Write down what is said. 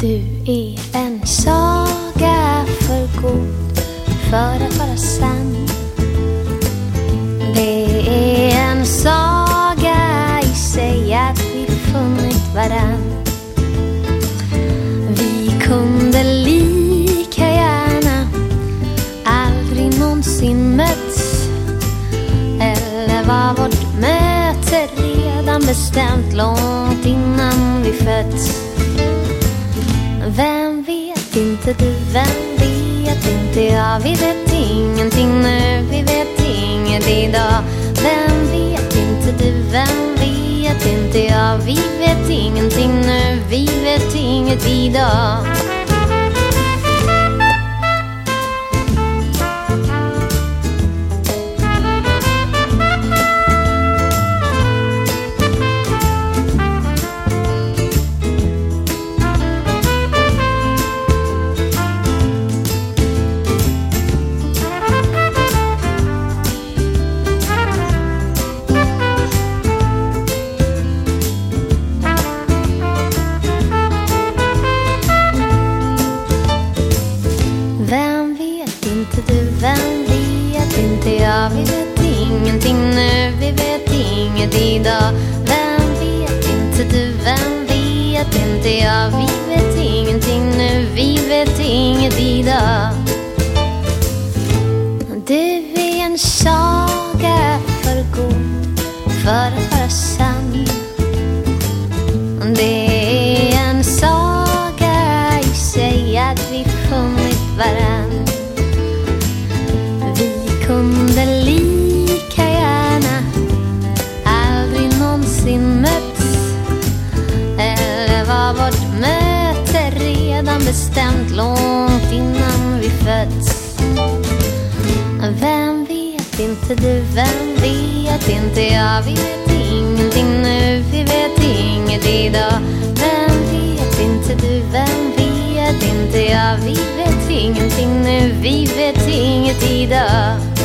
Du är en saga för god för att vara sann. Det är en saga i sig att vi funnit varann. Vi kunde lika gärna aldrig någonsin mötts. Eller var vårt möte redan bestämt långt innan vi fötts? Vem vet inte jag? Vi vet ingenting nu, vi vet inget idag. Vem vet inte du, vem vet inte jag? Vi vet ingenting nu, vi vet inget idag. Ingenting nu, vi vet inget idag. Vem vet inte du, vem vet inte jag? Bestämt långt innan vi fötts. Vem vet inte du, vem vet inte jag? Vi vet ingenting nu, vi vet inget idag. Vem vet inte du, vem vet inte jag? Vi vet ingenting nu, vi vet inget idag.